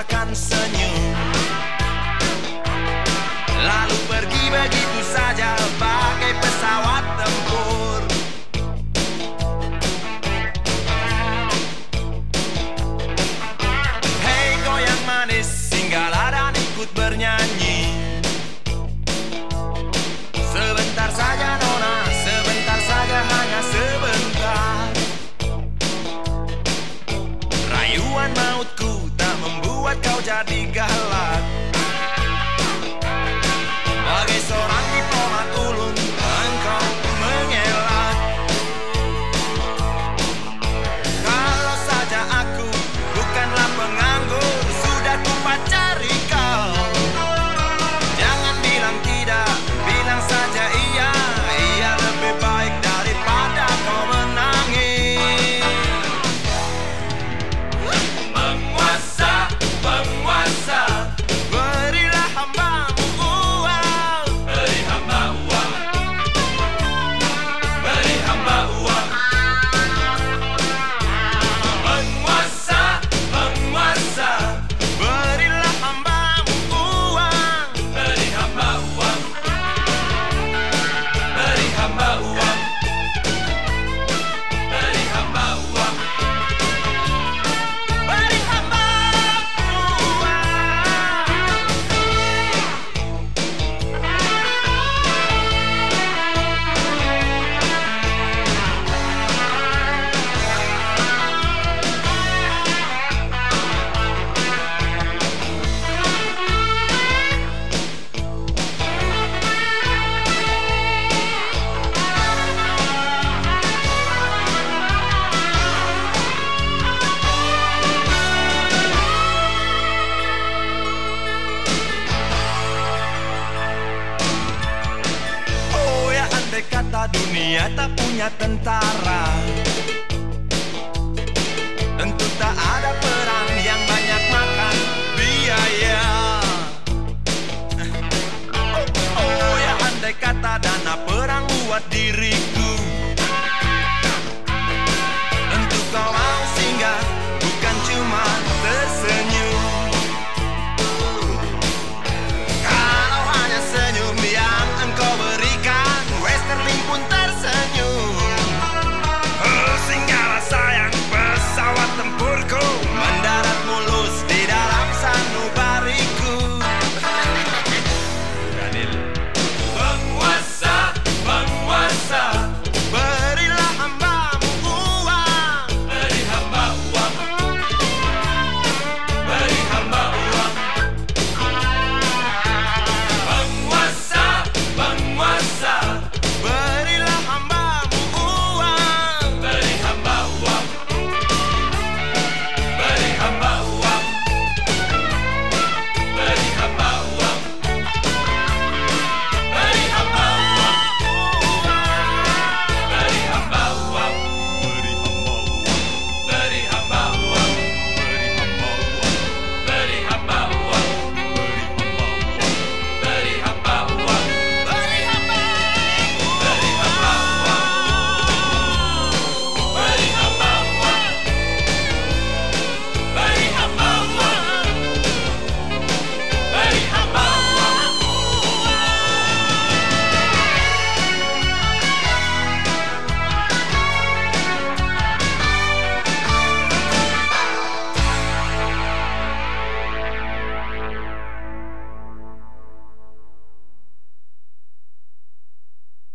memancarkan senyum. senjata dunia tak punya tentara. Tentu tak ada perang yang banyak makan biaya. Oh, oh ya andai kata dana perang buat diri